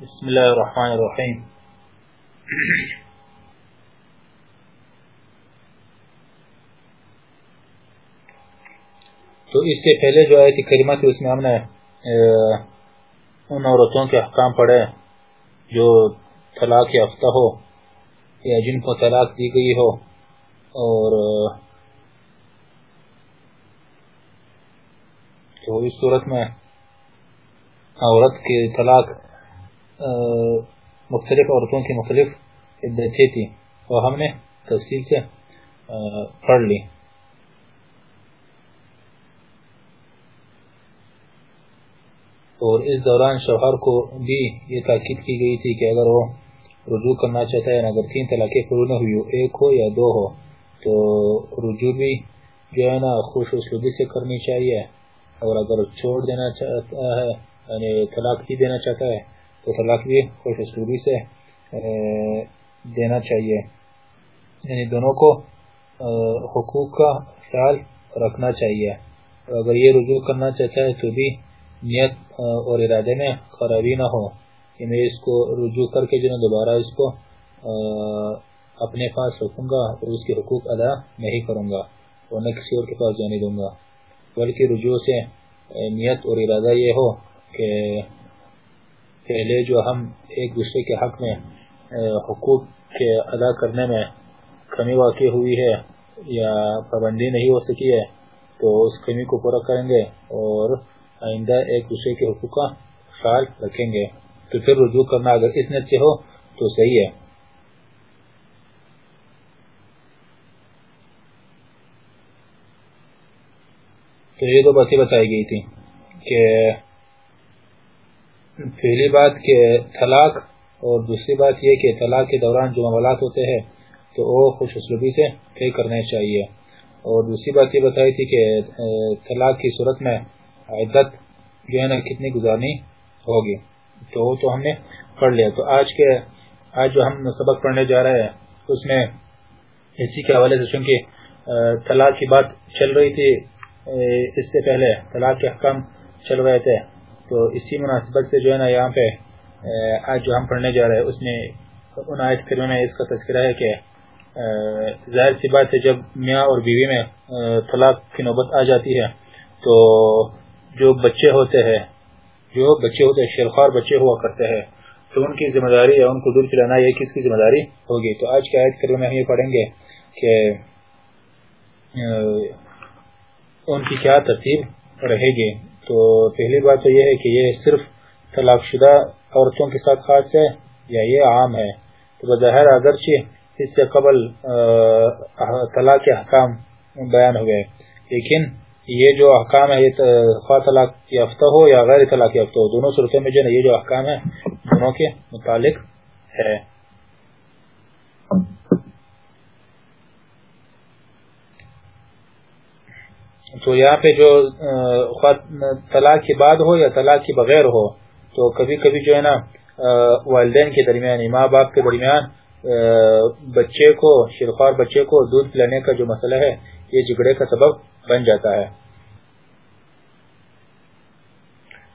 بسم اللہ الرحمن الرحیم تو اس سے پہلے جو آیت کریمہ تھی، اس میں ہم نے ان عورتوں کے احکام پڑھے، جو طلاق یافتہ ہو یا جن کو طلاق دی گئی ہو، اور تو اس صورت میں عورت کے طلاق مختلف عورتوں کی مختلف عدتیں تھی اور ہم نے تفصیل سے پڑھ لی۔ اور اس دوران شوہر کو بھی یہ تاکید کی گئی تھی کہ اگر وہ رجوع کرنا چاہتا ہے، اگر تین طلاقیں پورا نہ ہوئی ایک ہو یا دو ہو، تو رجوع بھی جو ہے نا، خوش اسلوبی سے کرنی چاہیے۔ اور اگر چھوڑ دینا چاہتا ہے یعنی طلاق ہی دینا چاہتا ہے تو طلاق بھی خوش اسلوبی سے دینا چاہیے۔ یعنی دونوں کو حقوق کا خیال رکھنا چاہیے۔ اگر یہ رجوع کرنا چاہتا ہے تو بھی نیت اور ارادے میں خرابی نہ ہو۔ کہ میں اس کو رجوع کر کے جو دوبارہ اس کو اپنے پاس رکھوں گا اور اس کے حقوق ادا نہیں کروں گا اور نہ کسی اور کے پاس جانے دوں گا۔ بلکہ رجوع سے نیت اور ارادہ یہ ہو کہ پہلے جو ہم ایک دوسرے کے حق میں حقوق کے ادا کرنے میں کمی واقع ہوئی ہے یا پابندی نہیں ہو سکی ہے، تو اس کمی کو پورا کریں گے اور آئندہ ایک دوسرے کے حقوق کا خیال رکھیں گے۔ تو پھر رجوع کرنا اگر اس نیت سے ہو تو صحیح ہے۔ تو یہ دو باتیں بتائی گئی تھی کہ پہلی بات کہ طلاق اور دوسری بات یہ کہ طلاق کے دوران جو معاملات ہوتے ہیں تو وہ خوش اسلوبی سے طے کرنے چاہیے۔ اور دوسری بات یہ بتائی تھی کہ طلاق کی صورت میں عدت جو ہے نا کتنی گزارنی ہوگی۔ تو وہ تو ہم نے پڑھ لیا۔ تو آج کے، آج جو ہم سبق پڑھنے جا رہے ہیں، اس میں اسی کے حوالے سے چونکہ طلاق کی بات چل رہی تھی اس سے پہلے طلاق کے حکم چل رہے تھے۔ تو اسی مناسبت سے جو ہے نا یہاں پہ آج جو ہم پڑھنے جا رہے ہیں، اس میں ان آیت کریوں میں اس کا تذکرہ ہے کہ ظاہر سی بات ہے جب میاں اور بیوی میں طلاق کی نوبت آ جاتی ہے، تو جو بچے ہوتے ہیں، جو بچے ہوتے ہیں، شیرخوار بچے ہوا کرتے ہیں، تو ان کی ذمہ داری یا ان کو دور چلانا یہ کس کی ذمہ داری ہوگی؟ تو آج کے آیت کریوں میں ہم یہ پڑھیں گے کہ ان کی کیا ترتیب رہے گی؟ تو پہلی بات تو یہ ہے کہ یہ صرف طلاق شدہ عورتوں کے ساتھ خاص ہے یا یہ عام ہے؟ تو بظاہر اگرچہ اس سے قبل طلاق کے حکام بیان ہو گئے، لیکن یہ جو احکام ہے یہ خواہ طلاق یافتہ ہو یا غیر طلاق یافتہ ہو، دونوں صورتوں میں جو یہ جو احکام ہے دونوں کے متعلق ہے۔ تو یہاں پہ جو طلاق کے بعد ہو یا طلاق کے بغیر ہو، تو کبھی کبھی جو ہے نا والدین کے درمیان ماں باپ کے درمیان بچے کو شرخوار بچے کو دودھ پلانے کا جو مسئلہ ہے، یہ جگڑے کا سبب بن جاتا ہے۔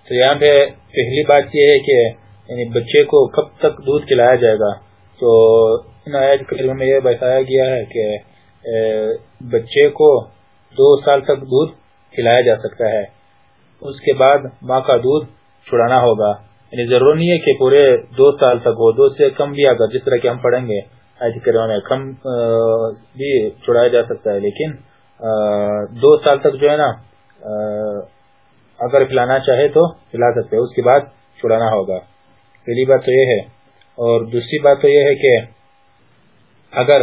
تو یہاں پہ پہلی بات یہ ہے کہ یعنی بچے کو کب تک دودھ پلایا جائے گا؟ تو ان آیت میں یہ بتایا گیا ہے کہ بچے کو دو سال تک دودھ کھلایا جا سکتا ہے۔ اس کے بعد ماں کا دودھ چھڑانا ہوگا۔ یعنی ضرور نہیں ہے کہ پورے دو سال تک ہو، دو سے کم بھی اگر جس طرح کہ ہم پڑھیں گے میں کم بھی چھڑایا جا سکتا ہے۔ لیکن دو سال تک جو ہے نا اگر پلانا چاہے تو پلا سکتے اس کے بعد چھڑانا ہوگا۔ پہلی بات تو یہ ہے۔ اور دوسری بات تو یہ ہے کہ اگر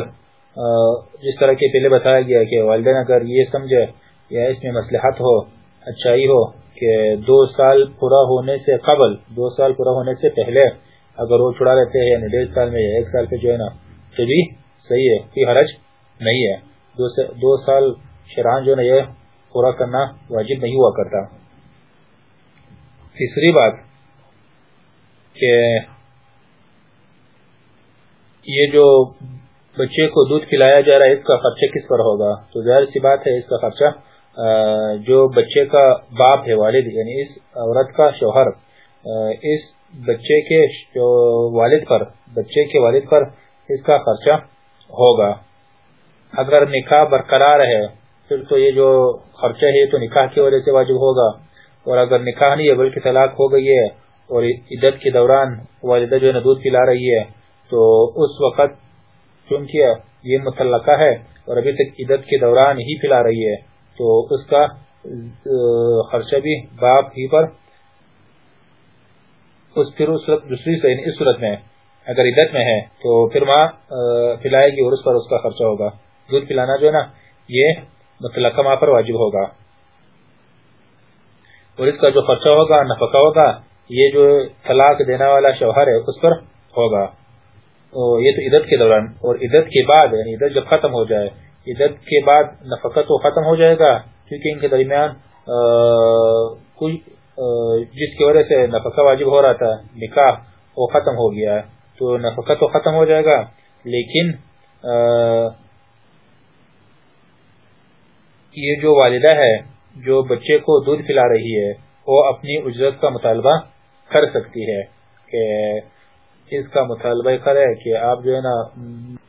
جس طرح کے پہلے بتایا گیا کہ والدین اگر یہ سمجھے یا اس میں مسلحت ہو، اچھائی ہو کہ دو سال پورا ہونے سے قبل، دو سال پورا ہونے سے پہلے اگر وہ چھڑا لیتے ہیں یعنی ڈیڑھ سال میں یا ایک سال پہ جو ہے نا، تو بھی صحیح ہے، کوئی حرج نہیں ہے۔ دو سال شران جو ہے نا، یہ پورا کرنا واجب نہیں ہوا کرتا۔ تیسری بات کہ یہ جو بچے کو دودھ کھلایا جا رہا ہے، اس کا خرچہ کس پر ہوگا؟ تو ظاہر سی بات ہے، اس کا خرچہ جو بچے کا باپ ہے، والد یعنی اس عورت کا شوہر اس بچے کے والد پر، بچے کے والد پر اس کا خرچہ ہوگا۔ اگر نکاح برقرار ہے، پھر تو یہ جو خرچہ ہے تو نکاح کی وجہ سے واجب ہوگا۔ اور اگر نکاح نہیں ہے، بلکہ طلاق ہو گئی ہے، اور عدت کے دوران والدہ جو ہے دودھ پلا رہی ہے، تو اس وقت چونکہ یہ متعلقہ ہے اور ابھی تک عدت کے دوران ہی پلا رہی ہے تو اس کا خرچہ بھی باپ ہی پر۔ اس پھر اس صورت دوسری سے اس صورت میں اگر عدت میں ہے تو پھر ماں پلائے گی اور اس پر اس کا خرچہ ہوگا۔ دودھ پلانا جو ہے نا، یہ مطلقہ ماں پر واجب ہوگا۔ اور اس کا جو خرچہ ہوگا، نفقہ ہوگا، یہ جو طلاق دینا والا شوہر ہے، اس پر ہوگا۔ یہ تو عدت کے دوران، اور عدت کے بعد یعنی عدت جب ختم ہو جائے، عدت کے بعد نفقہ تو ختم ہو جائے گا، کیونکہ ان کے درمیان جس کی وجہ سے نفقہ واجب ہو رہا تھا، نکاح وہ ختم ہو گیا، تو نفقہ تو ختم ہو جائے گا، لیکن یہ جو والدہ ہے، جو بچے کو دودھ پلا رہی ہے، وہ اپنی اجرت کا مطالبہ کر سکتی ہے کہ اس کا مطالبہ کرے کہ آپ جو ہے نا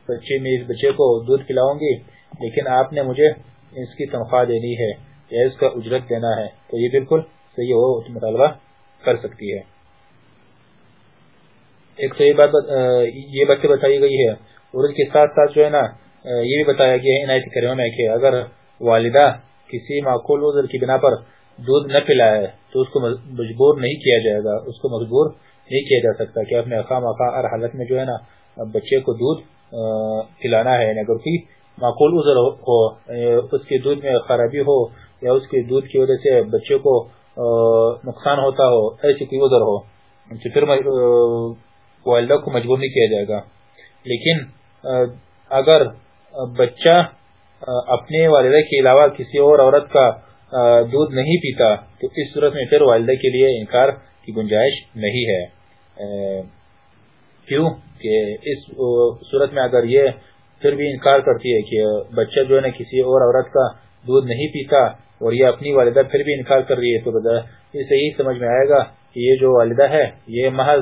بچے میں اس بچے کو دودھ پلاؤں گی، لیکن آپ نے مجھے اس کی تنخواہ دینی ہے یا اس کا اجرت دینا ہے، تو یہ بالکل صحیح ہو مطالبہ کر سکتی ہے۔ ایک صحیح بات یہ بات بتائی گئی ہے۔ اور اس کے ساتھ ساتھ جو ہے نا یہ بھی بتایا گیا ہے عنایت کریمہ میں کہ اگر والدہ کسی معقول عذر کی بنا پر دودھ نہ پلائے تو اس کو مجبور نہیں کیا جائے گا، اس کو مجبور نہیں کیا جا سکتا کہ اپنے اخام اخا ہر حالت میں جو ہے نا بچے کو دودھ پلانا ہے یعنی اگر کوئی معقول عذر ہو اس کے دودھ میں خرابی ہو، یا اس کے دودھ کی وجہ سے بچے کو نقصان ہوتا ہو، ایسی کوئی عذر ہو، تو پھر والدہ کو مجبور نہیں کیا جائے گا۔ لیکن اگر بچہ اپنے والدہ کے علاوہ کسی اور عورت کا دودھ نہیں پیتا، تو اس صورت میں پھر والدہ کے لیے انکار کی گنجائش نہیں ہے۔ کیوں کہ اس صورت میں اگر یہ پھر بھی انکار کرتی ہے کہ بچہ جو ہے نا کسی اور عورت کا دودھ نہیں پیتا اور یہ اپنی والدہ پھر بھی انکار کر رہی ہے، تو اسے ہی سمجھ میں آئے گا کہ یہ جو والدہ ہے، یہ محض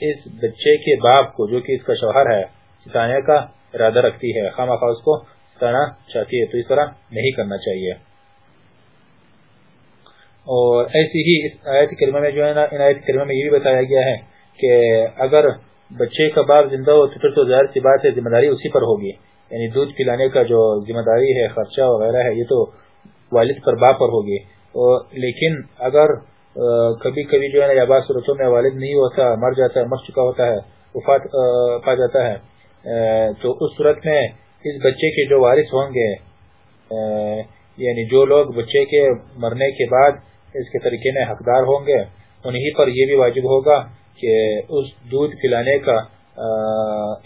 اس بچے کے باپ کو جو کہ اس کا شوہر ہے ستانے کا ارادہ رکھتی ہے۔ خواہ اس کو ستانا چاہتی ہے، تو اس طرح نہیں کرنا چاہیے۔ اور ایسی ہی اس آیت کریمہ میں جو ہے نا، ان آیت کریمہ میں یہ بھی بتایا گیا ہے کہ اگر بچے کا باپ زندہ ہو تو پھر تو ظاہر سی بات ہے، ذمہ داری اسی پر ہوگی۔ یعنی دودھ پلانے کا جو ذمہ داری ہے، خرچہ وغیرہ ہے، یہ تو والد پر باپ پر ہوگی۔ لیکن اگر کبھی کبھی جو ہے نا بعض صورتوں میں والد نہیں ہوتا، مر جاتا ہے مر چکا ہوتا ہے، وفات پا جاتا ہے تو اس صورت میں اس بچے کے جو وارث ہوں گے یعنی جو لوگ بچے کے مرنے کے بعد اس کے طریقے میں حقدار ہوں گے، انہی پر یہ بھی واجب ہوگا کہ اس دودھ پلانے کا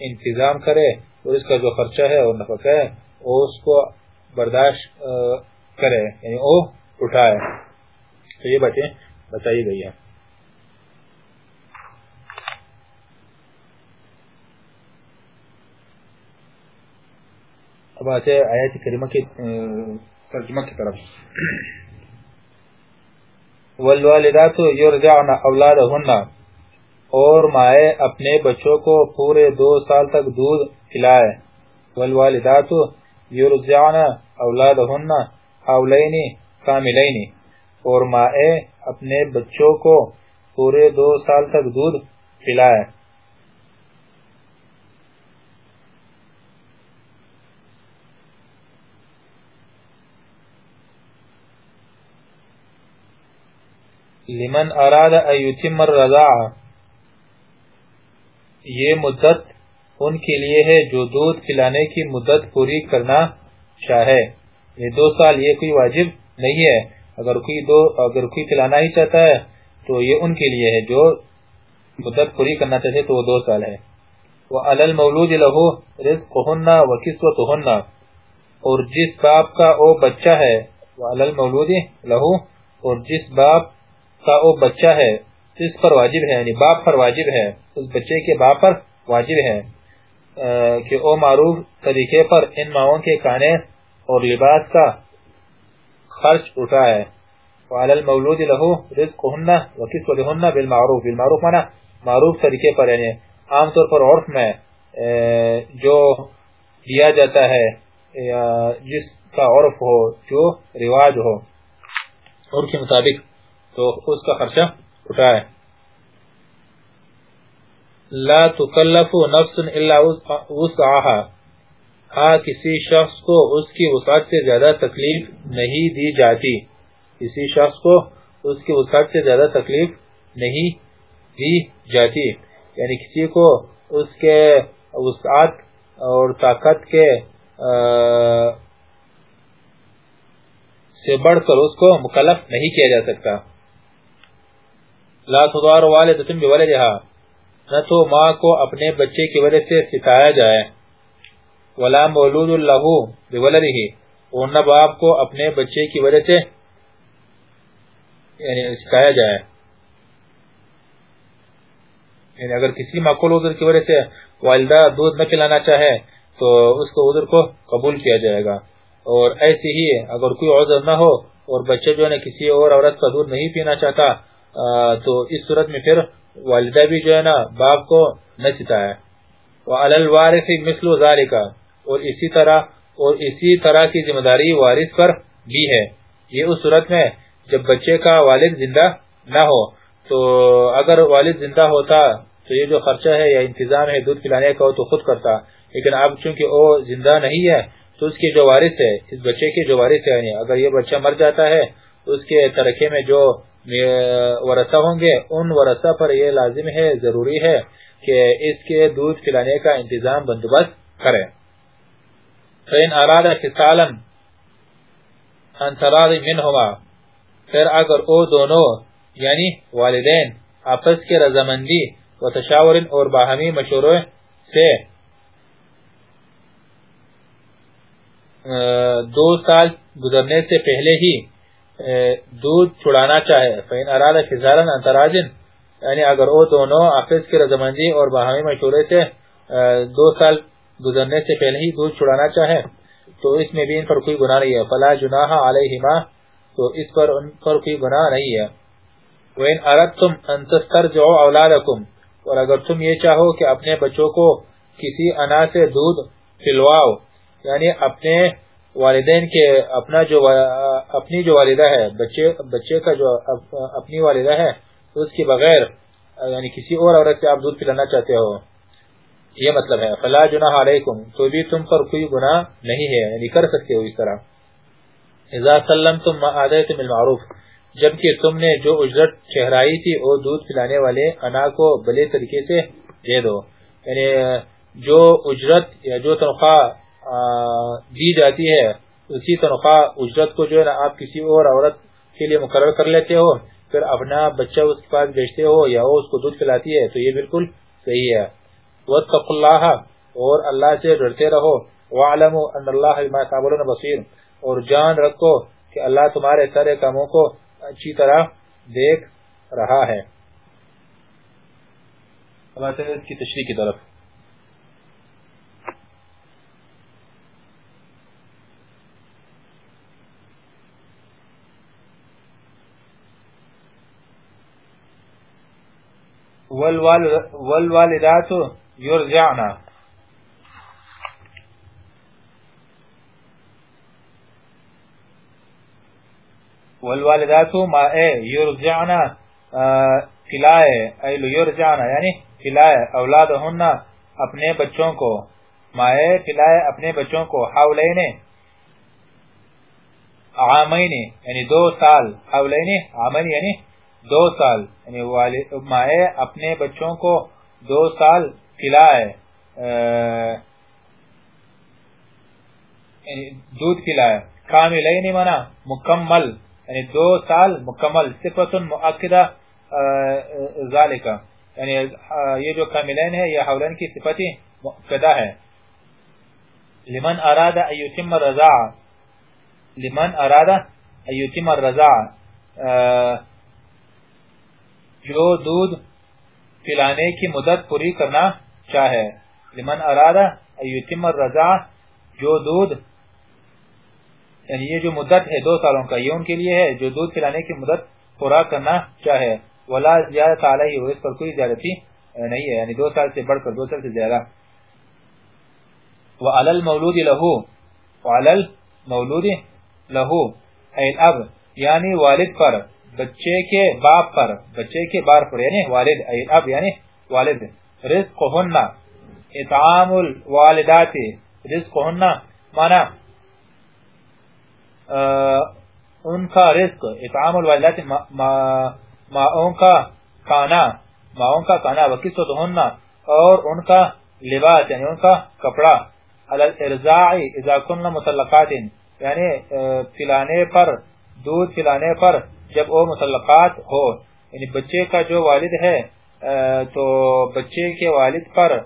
انتظام کرے اور اس کا جو خرچہ ہے اور نفقہ ہے وہ اس کو برداشت کرے یعنی وہ اٹھائے۔ تو یہ باتیں بتائی گئی ہیں۔ اب آتے آیت کریمہ کی ترجمہ کی طرف۔ والوالدات یرجعن اولادهن اور مائے اپنے بچوں کو پورے دو سال تک دودھ پلائے والوالدات یرجعن اولادهن حولین کاملین۔ اور مائے اپنے بچوں کو پورے دو سال تک دودھ پلائے لمن اراد ایتم الرضاع۔ یہ مدت ان کے لیے ہے جو دودھ پلانے کی مدت پوری کرنا چاہے۔ یہ دو سال یہ کوئی واجب نہیں ہے۔ اگر کوئی دو، اگر کوئی پلانا ہی چاہتا ہے تو یہ ان کے لیے ہے جو مدت پوری کرنا چاہے تو وہ دو سال ہے۔ وہ الل مولود لہو رزق ہننا و قسوت ہننا اور جس باپ کا او بچہ ہے، وہ الل مولود لہو، اور جس باپ کا او بچہ ہے اس پر واجب ہے یعنی باپ پر واجب ہے، اس بچے کے باپ پر واجب ہے کہ او معروف طریقے پر ان ماؤں کے کانے اور لباس کا خرچ اٹھائے۔ وعلى المولود له رزقهن وكسوتهن بالمعروف بالمعروف معنی معروف طریقے پر یعنی عام طور پر عرف میں جو دیا جاتا ہے، یا جس کا عرف ہو، جو رواج ہو عرف کے مطابق تو اس کا خرچہ اٹھائے لا تکلف نفس الا وسعها ہاں کسی شخص کو اس کی وسعت سے زیادہ تکلیف نہیں دی جاتی۔ کسی شخص کو اس کی وسعت سے زیادہ تکلیف نہیں دی جاتی۔ یعنی کسی کو اس کے وسعت اور طاقت کے سے بڑھ کر اس کو مکلف نہیں کیا جا سکتا۔ لا تدار والدتن بولدہا نہ تو ماں کو اپنے بچے کی وجہ سے ستایا جائے، ولا مولود اللہ بولدہ اور نہ باپ کو اپنے بچے کی وجہ سے یعنی ستایا جائے۔ یعنی اگر کسی معقول عذر کی وجہ سے والدہ دودھ نہ پلانا چاہے، تو اس کو عذر کو قبول کیا جائے گا۔ اور ایسی ہی اگر کوئی عذر نہ ہو، اور بچے جو ہے کسی اور عورت کا دودھ نہیں پینا چاہتا تو اس صورت میں پھر والدہ بھی جو ہے نا باپ کو نہ ستائے وَعَلَى الْوَارِثِ مِثْلُ ذَلِكَ، اور اسی طرح، اور اسی طرح کی ذمہ داری وارث پر بھی ہے۔ یہ اس صورت میں جب بچے کا والد زندہ نہ ہو، تو اگر والد زندہ ہوتا، تو یہ جو خرچہ ہے یا انتظام ہے دودھ پلانے کا تو خود کرتا۔ لیکن اب چونکہ وہ زندہ نہیں ہے، تو اس کے جو وارث ہے، اس بچے کے جو وارث ہے اگر یہ بچہ مر جاتا ہے اس کے ترکے میں جو ورثہ ہوں گے۔ ان ورثہ پر یہ لازم ہے، ضروری ہے کہ اس کے دودھ پلانے کا انتظام بندوبست کرے فین اراد فصالا انتراض منہما پھر اگر او دونوں یعنی والدین، آپس کے رضامندی و تشاور اور باہمی مشورے سے دو سال گزرنے سے پہلے ہی دودھ چھڑانا چاہے فین اراد فزارن انتراجن یعنی اگر وہ دونوں آپس کی رضامندی اور باہمی مشورے سے دو سال گزرنے سے پہلے ہی دودھ چھڑانا چاہے، تو اس میں بھی ان پر کوئی گناہ نہیں ہے۔ فلا جناح علیہما تو اس پر ان پر کوئی گناہ نہیں ہے۔ وَإِنْ أَرَدْتُمْ أَن تَسْتَرْجِعُوا أَوْلَادَكُمْ، اور اگر تم یہ چاہو کہ اپنے بچوں کو کسی انا سے دودھ پلواؤ یعنی اپنے والدین کے اپنا جو اپنی جو والدہ ہے، بچے بچے کا جو اپنی والدہ ہے، اس کے بغیر یعنی کسی اور عورت سے آپ دودھ پلانا چاہتے ہو، یہ مطلب ہے۔ فلا جناح علیکم، تو بھی تم پر کوئی گناہ نہیں ہے یعنی کر سکتے ہو اس طرح۔ اذا سلمتم ما آدیتم المعروف جبکہ تم نے جو اجرت چہرائی تھی وہ دودھ پلانے والے انا کو بلے طریقے سے دے دو۔ یعنی جو اجرت یا جو تنخواہ دی جاتی ہے اسی تنخواہ، اجرت کو جو ہے نا آپ کسی اور عورت کے لیے مقرر کر لیتے ہو، پھر اپنا بچہ اس کے پاس بیچتے ہو یا وہ اس کو دودھ پلاتی ہے، تو یہ بالکل صحیح ہے۔ وَاتَّقُ اللَّهَ، اور اللہ سے ڈرتے رہو۔ وَعْلَمُوا أَنَّ اللَّهَ بِمَا تَعْمَلُونَ بَصِيرٌ۔ اور جان رکھو کہ اللہ تمہارے سارے کاموں کو اچھی طرح دیکھ رہا ہے۔ اس کی تشریح کی طرف۔ والوالدات یرجعنا والوالدات ما اے یرجعنا پلائے اے یرجعنا یعنی پلائے اولادہن اپنے بچوں کو. ما اے پلائے اپنے بچوں کو، حولین عامین یعنی دو سال. حولین عامین یعنی دو سال یعنی ما اے اپنے بچوں کو دو سال پلائے یعنی دودھ پلائے کاملین منا، مکمل یعنی دو سال مکمل صفت مؤکدہ ذالکہ یعنی یہ جو کاملین ہے، یہ حولین کی صفت مؤکدہ ہے۔ لمن اراد ایتم الرضا لمن اراد ایتم الرضا جو دودھ پلانے کی مدت پوری کرنا چاہے۔ لمن اراد ایتم الرضا جو دودھ یعنی یہ جو مدت ہے دو سالوں کا، یہ ان کے لیے ہے جو دودھ پلانے کی مدت پورا کرنا چاہے۔ ولا زیادت علیہ، اس پر کوئی زیادتی نہیں ہے یعنی دو سال سے بڑھ کر، دو سال سے زیادہ۔ وعلى المولود له، وعلى المولود له اي الاب یعنی والد پر۔ بچے کے باپ پر، بچے کے بار پر یعنی والد اي الاب یعنی والد رزق ہننا اطعام الوالدات رزق ہننا مانا ان کا رزق، اطعام الوالدات ماؤں کا کانا ماؤں کا کانا وکسوت ہننا اور ان کا لباس یعنی ان کا کپڑا الارزاع اذا کننا مطلقات یعنی پلانے پر، دودھ پلانے پر جب وہ مطلقات ہو یعنی بچے کا جو والد ہے تو بچے کے والد پر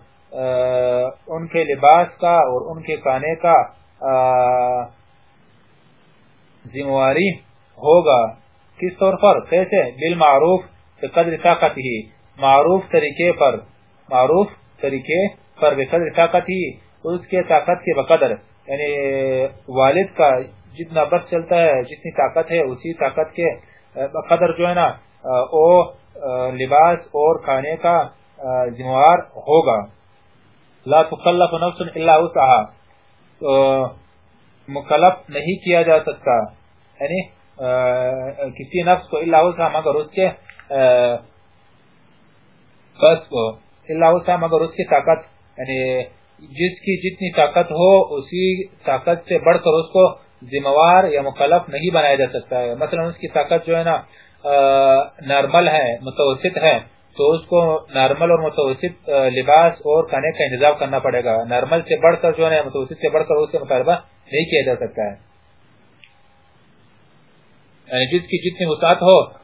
ان کے لباس کا اور ان کے کانے کا ذمہواری ہوگا۔ کس طور پر؟ کیسے؟ بالمعروف بقدر طاقت ہی معروف طریقے پر۔ معروف طریقے پر بقدر طاقت ہی اس کے طاقت کے بقدر۔ یعنی والد کا جتنا بس چلتا ہے، جتنی طاقت ہے، اسی طاقت کے بقدر جو ہے نا وہ لباس اور کھانے کا ذمہوار ہوگا۔ لا تکلف نفس الا وسعها مکلف نہیں کیا جا سکتا۔ یعنی کسی نفس کو الا وسعها مگر اس کے بس کو الا وسعها مگر اس کی طاقت یعنی جس کی جتنی طاقت ہو، اسی طاقت سے بڑھ کر اس کو ذمہوار یا مکلف نہیں بنایا جا سکتا ہے۔ مثلا اس کی طاقت جو ہے نا نارمل ہے، متوسط ہے، تو اس کو نارمل اور متوسط لباس اور کھانے کا انتظام کرنا پڑے گا۔ نارمل سے بڑھ کر جو ہے متوسط سے بڑھ کر اس سے مطالبہ نہیں کیا جا سکتا ہے۔ یعنی جس کی جتنی وسعت ہو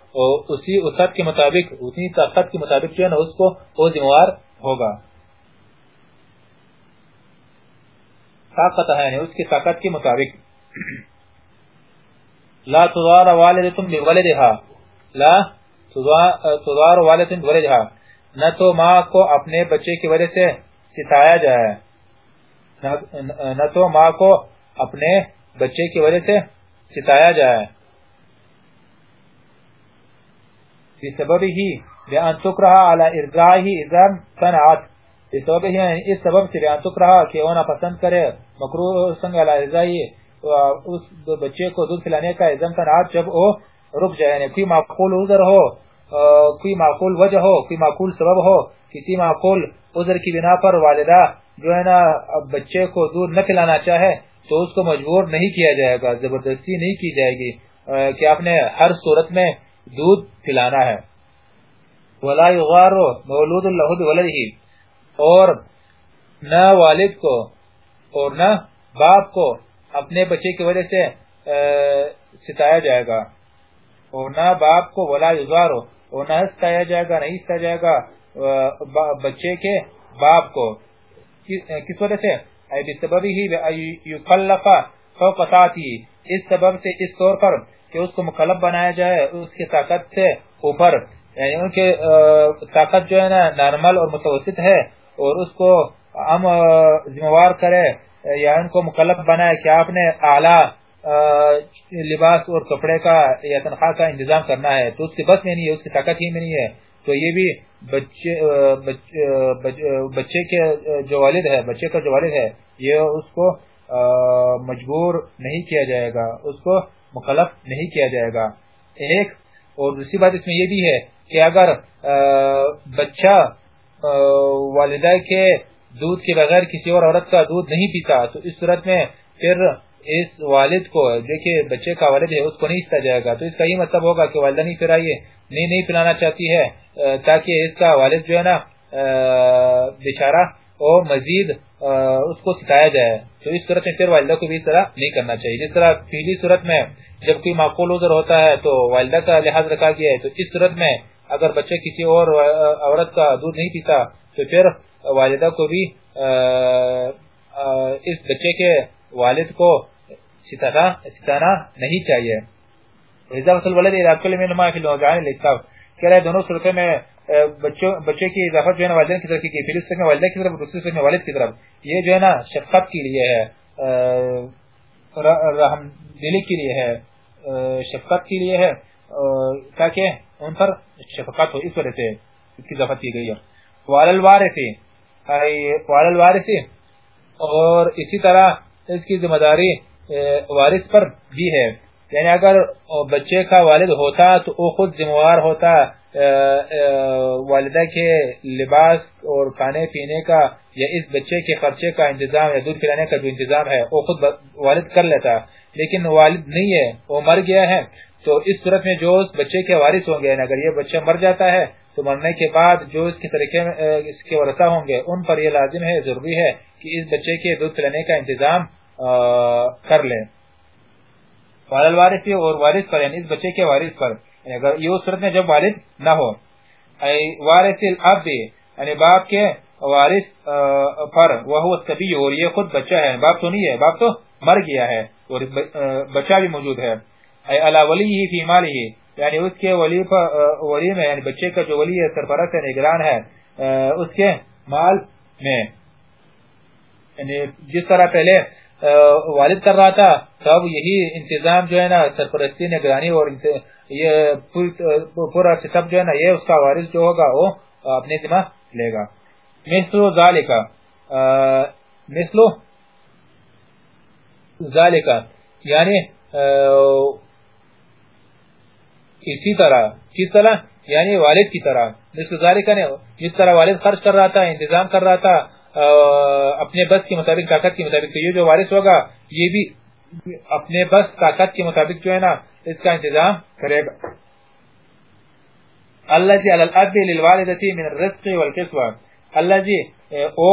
اسی وسعت کے مطابق اتنی طاقت کے مطابق جو ہے نا، اس کو، وہ ذمہوار ہوگا۔ طاقت ہے یعنی اس کی طاقت کے مطابق۔ لا تضار والدتم بولدها لا تضار والدتم بولدها نہ تو ماں کو اپنے بچے کی وجہ سے ستایا جائے۔ نہ تو ماں کو اپنے بچے کی وجہ سے ستایا جائے۔ بسبب ہی بان تکرہ علی ارزائی اذن صنعت۔ بسبب ہی یعنی اس سبب سے بیان تکرہ کہ اونا پسند کرے۔ مکروح سنگ علی ارزائی اس بچے کو دودھ پلانے کا اذن صنعت جب وہ رک جائے یعنی کوئی معقول عذر ہو کوئی معقول وجہ ہو کوئی معقول سبب ہو کسی معقول عذر کی بنا پر والدہ جو ہے نا بچے کو دودھ نہ پلانا چاہے تو اس کو مجبور نہیں کیا جائے گا، زبردستی نہیں کی جائے گی کہ آپ نے ہر صورت میں دودھ پلانا ہے۔ ولا یغار مولود له بولده اور نہ والد کو اور نہ باپ کو اپنے بچے کی وجہ سے ستایا جائے گا۔ اور نہ باپ کو ولا یغار اور نہ ستایا جائے گا نہیں ستایا جائے گا بچے کے باپ کو۔ کس وجہ سے؟ ای بسبب ہی یکلف اس سبب سے، اس طور پر کہ اس کو مکلف بنایا جائے، اس کی طاقت سے اوپر یعنی ان کے طاقت جو ہے نا، نارمل اور متوسط ہے، اور اس کو ہم ذمہوار کرے۔ یا ان کو مکلف بنائے کہ آپ نے اعلی لباس اور کپڑے کا یا تنخواہ کا انتظام کرنا ہے، تو اس کے بس میں نہیں ہے، اس کی طاقت ہی میں نہیں ہے۔ تو یہ بھی بچے بچے کے جو والد ہے، بچے کا جو والد ہے، یہ اس کو مجبور نہیں کیا جائے گا، اس کو مخلف نہیں کیا جائے گا۔ ایک، اور دوسری بات اس میں یہ بھی ہے کہ اگر بچہ والدہ کے دودھ کے بغیر کسی اور عورت کا دودھ نہیں پیتا، تو اس صورت میں پھر اس والد کو دیکھیں بچے کا والد ہے، اس کو نہیں استا جائے گا۔ تو اس کا یہ مطلب ہوگا کہ والدہ نہیں پھرائیے نہیں نہیں پلانا چاہتی ہے تاکہ اس کا والد جو ہے نا بشارہ اور مزید اس کو ستایا جائے۔ تو اس صورت میں پھر والدہ کو بھی اس طرح نہیں کرنا چاہیے۔ جس طرح پہلی صورت میں جب کوئی معقول عذر ہوتا ہے تو والدہ کا لحاظ رکھا گیا ہے، تو اس صورت میں اگر بچے کسی اور عورت کا دودھ نہیں پیتا، تو پھر والدہ کو بھی اس بچے کے والد کو ستانا نہیں چاہیے۔ اضافت الولد اضافت الولد میں فی الوضعان الاکتاب کہہ رہے دونوں صورتوں میں بچے کی اضافت جو ہے نا والدین کی طرف کی پھر اس میں والدہ کی طرف، دوسری صورت میں والد کی طرف۔ یہ جو ہے نا شفقت کے لیے ہے رحم دلی کے لیے ہے شفقت کے لیے ہے تاکہ ان پر شفقت ہو۔ اس وجہ سے اس کی اضافت کی گئی ہے۔ والل وارثی والل اور اسی طرح اس کی ذمہ داری وارث پر بھی ہے۔ یعنی اگر بچے کا والد ہوتا تو وہ خود ذمہ ہوتا والدہ کے لباس اور کھانے پینے کا یا اس بچے کے خرچے کا انتظام یا دودھ پلانے کا جو انتظام ہے، وہ خود والد کر لیتا۔ لیکن والد نہیں ہے، وہ مر گیا ہے۔ تو اس صورت میں جو اس بچے کے وارث ہوں گے یعنی اگر یہ بچہ مر جاتا ہے تو مرنے کے بعد جو اس کے طریقے اس کے ورثہ ہوں گے، ان پر یہ لازم ہے، ضروری ہے کہ اس بچے کے دودھ پلانے کا انتظام کر لیں۔ وارث اور وارث پر یعنی اس بچے کے وارث پر یعنی اگر یہ صورت میں جب والد نہ ہو وارث الاب یعنی باپ کے وارث پر وہ سبی اور یہ خود بچہ ہے، باپ تو نہیں ہے، باپ تو مر گیا ہے، اور بچہ بھی موجود ہے۔ علا ولی فی مالی یعنی اس کے ولی ولی میں یعنی بچے کا جو ولی ہے، سرپرست ہے، نگران ہے اس کے مال میں۔ یعنی جس طرح پہلے والد کر رہا تھا، تب یہی انتظام جو ہے نا، سرپرستی، نگرانی اور یہ پورا سب جو ہے نا، یہ اس کا وارث جو ہوگا، وہ اپنے ذمہ لے گا۔ مثلو ذالکا مثلو ذالکا یعنی اسی طرح، کس طرح؟ یعنی والد کی طرح۔ مثل ذالکا نے جس طرح والد خرچ کر رہا تھا، انتظام کر رہا تھا اپنے بس کے مطابق، طاقت کے مطابق، تو یہ جو وارث ہوگا، یہ بھی اپنے بس، طاقت کے مطابق جو ہے نا، اس کا انتظام کرے گا۔ اللہ جی الالعب للوالدتی من الرزق والقسوہ اللہ جی او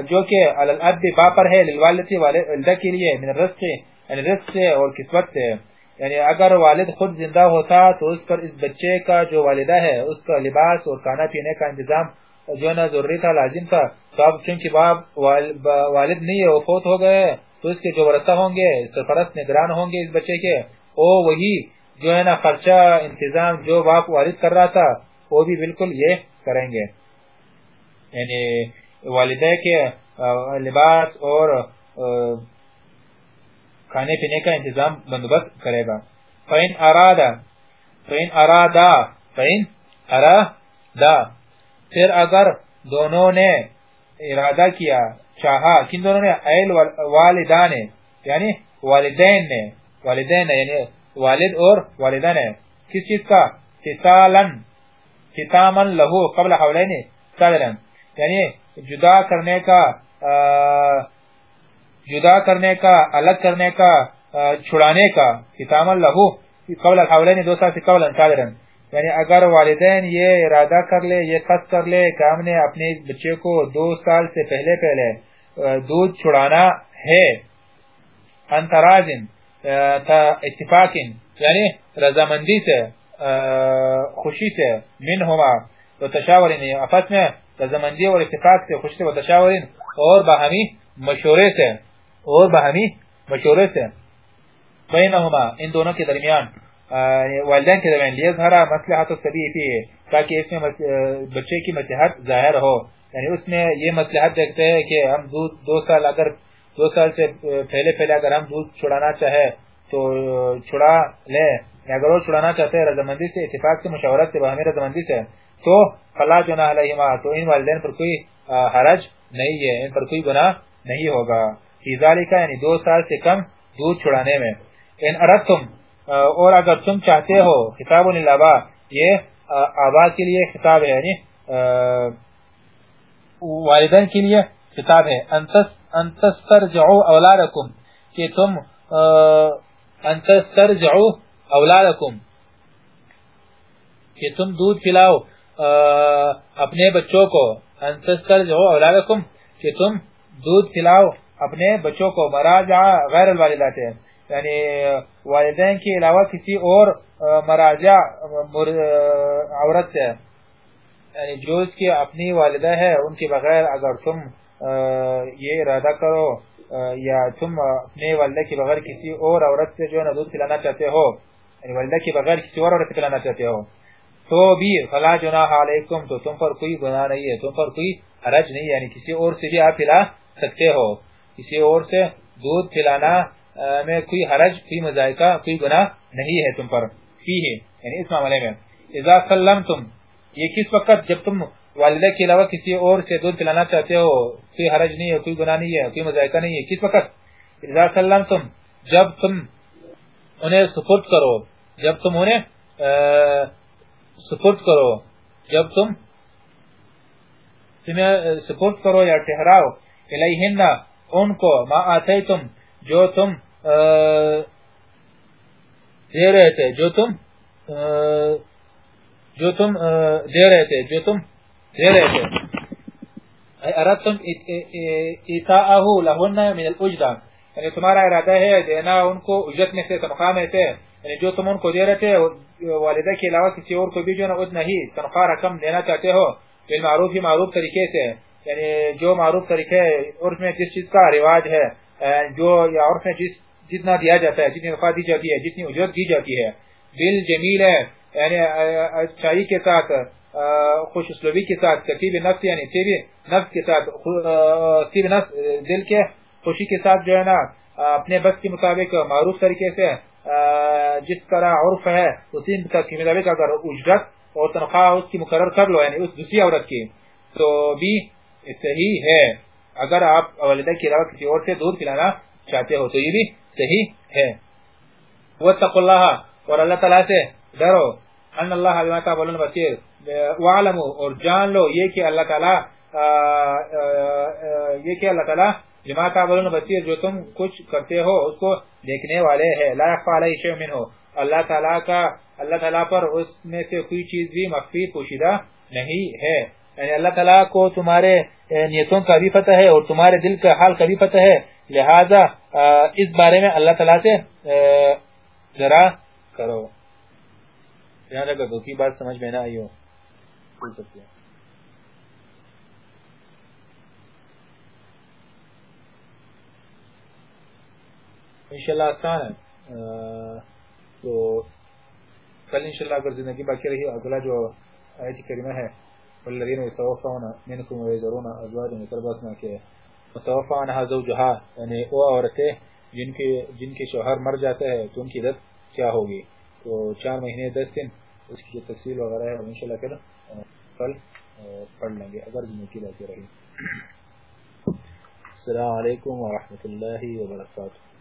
جو کہ الالعب باپر ہے للوالدتی والدہ کے لیے، من الرزق یعنی رزق سے اور قسوت سے۔ یعنی اگر والد خود زندہ ہوتا تو اس پر اس بچے کا جو والدہ ہے، اس کا لباس اور کھانا پینے کا انتظام جو نا ضروری تھا، لازم تھا۔ تو اب چونکہ باپ والد نہیں ہے، وہ فوت ہو گئے تو اس کے جو ورثہ ہوں گے، سرپرست نگران ہوں گے اس بچے کے، وہ وہی جو ہے نا خرچہ، انتظام جو باپ والد کر رہا تھا، وہ بھی بالکل یہ کریں گے۔ یعنی والدہ کے لباس اور کھانے پینے کا انتظام بندوبست کرے گا۔ فین ارادا فین ارادا فین ارادا پھر اگر دونوں نے ارادہ کیا، چاہا، کن دونوں نے؟ ایل والدان یعنی والدین نے، والدین یعنی والد اور والدہ نے کس چیز کا؟ فسالن ختامن لہو قبل حولین صدرن یعنی جدا کرنے کا جدا کرنے کا، الگ کرنے کا چھڑانے کا ختامن لہو قبل حولین دو سال سے قبل صدرن یعنی اگر والدین یہ ارادہ کر لے، یہ قصد کر لے کہ ہم نے اپنے بچے کو دو سال سے پہلے پہلے دودھ چھڑانا ہے، انترازن اتفاق یعنی رضامندی سے خوشی سے من ہما تو تشاورین افت میں رضامندی اور اتفاق سے، خوشی سے و تشاورین، اور باہمی مشورے سے۔ اور باہمی مشورے سے۔ بینہما، ان دونوں کے درمیان والدین کے درمیان۔ لیے ظہرا مسلحات السبی فی، تاکہ اس میں بچے کی مسلحت ظاہر ہو۔ یعنی اس میں یہ مسلحت دیکھتے ہیں کہ ہم دودھ دو سال اگر، دو سال سے پہلے پہلے اگر ہم دودھ چھڑانا چاہے تو چھڑا لیں۔ اگر وہ چھڑانا چاہتے ہیں، رضامندی سے، اتفاق سے مشاورت سے باہمی رضامندی سے، تو فلا جناح علیہما، تو ان والدین پر کوئی حرج نہیں ہے، ان پر کوئی گناہ نہیں ہوگا۔ فی ذالکہ یعنی دو سال سے کم دودھ چھڑانے میں۔ ان اردتم اور اگر تم چاہتے ہو خطاب الابا یہ آبا کے لیے خطاب ہے یعنی والدین کے لیے خطاب ہے۔ انتسترجعو اولادکم، کہ تم انتسترجعو اولادکم، کہ تم دودھ پلاؤ اپنے بچوں کو۔ انتسترجعو اولادکم، کہ تم دودھ پلاؤ۔ اپنے بچوں کو مراجع غیر الوالدات ہیں یعنی والدین کے علاوہ کسی اور مراجع عورت سے یعنی جو اس کی اپنی والدہ ہے، ان کے بغیر اگر تم یہ ارادہ کرو یا تم اپنے والدہ کے بغیر کسی اور عورت سے جو دودھ پلانا چاہتے ہو یعنی والدہ کے بغیر کسی اور عورت پلانا چاہتے ہو، تو بھی فلا جناح علیکم، تو تم پر کوئی گناہ نہیں ہے، تم پر کوئی حرج نہیں یعنی کسی اور سے بھی آپ پلا سکتے ہو۔ کسی اور سے دودھ پلانا میں کوئی حرج، کوئی مذائقہ، کوئی گناہ نہیں ہے تم پر۔ فی ہے یعنی اس معاملے میں۔ اذا سلمتم، یہ کس وقت؟ جب تم والدہ کے علاوہ کسی اور سے دودھ پلانا چاہتے ہو، کوئی حرج نہیں ہے، کوئی گناہ نہیں ہے، کوئی مذائقہ نہیں ہے، کس وقت؟ اذا سلمتم، جب تم انہیں سپورٹ کرو، جب تم انہیں سپورٹ کرو، جب تم سپورٹ کرو یا ٹہراؤ الیہن ان کو، ما آتے تم جو تم دے رہے تھے، جو تم جو تم دے رہے تھے، جو تم دے رہے تھے۔ اردتم ایتاءہو لہن من الاجدہ یعنی تمہارا ارادہ ہے دینا ان کو اجرت میں سے تنخواہ میں سے یعنی جو تم ان کو دے رہے تھے والدہ کے علاوہ کسی اور کو بھی جو نا اتنا ہی تنخواہ رقم دینا چاہتے ہو۔ بالمعروف ہی معروف طریقے سے۔ یعنی جو معروف طریقے عرف میں جس چیز کا رواج ہے جو یا عرف میں جس، جتنا دیا جاتا ہے، جتنی تنخواہ دی جاتی ہے، جتنی اجرت دی جاتی ہے، بل جمیل ہے یعنی اچھائی کے ساتھ خوش اسلوبی کے ساتھ، ترتیب نفس یعنی تیب نفس کے ساتھ تیب نفس، دل کے خوشی کے ساتھ جو ہے نا، اپنے بس کے مطابق معروف طریقے سے جس طرح عرف ہے، اسی کے مطابق اگر اجرت اور تنخواہ اس کی مقرر کر لو یعنی اس دوسری عورت کی، تو بھی صحیح ہے۔ اگر آپ والدہ کے علاوہ کسی اور سے دودھ پلانا چاہتے ہو تو یہ بھی صحیح ہے۔ وَاتَّقُوا اللَّهَ اور اللہ تعالیٰ سے ڈرو۔ ان اللہ بما تعملون بصیر۔ وعلموا اور جان لو یہ کہ اللہ تعالی یہ کہ اللہ تعالی بما تعملون بصیر، جو تم کچھ کرتے ہو اس کو دیکھنے والے ہیں۔ لا يخفى عليه شيء منه اللہ تعالی کا، اللہ تعالی پر اس میں سے کوئی چیز بھی مخفی پوشیدہ نہیں ہے۔ یعنی اللہ تعالی کو تمہارے یعنی نیتوں کا بھی پتہ ہے اور تمہارے دل کا حال کا بھی پتہ ہے۔ لہذا اس بارے میں اللہ تعالی سے ذرا کرو۔ دھیان رکھا تو کی بات سمجھ میں نہ آئی ہو۔ بول سکتے ہیں انشاءاللہ آسان ہے۔ تو کل انشاءاللہ اگر زندگی باقی رہی، اگلا جو آیت کریمہ ہے والذین یتوفون منکم ویذرون ازواجا یتربصن کہ متوفى عنها زوجها. یعنی وہ عورتیں جن کے جن کے شوہر مر جاتے ہیں، تو ان کی عدت کیا ہوگی؟ تو چار مہینے دس دن اس کی جو تفصیل وغیرہ ہے، انشاءاللہ پھر کل پڑھ لیں گے، اگر زمین کی باقی رہی السلام علیکم ورحمۃ اللہ وبرکاتہ۔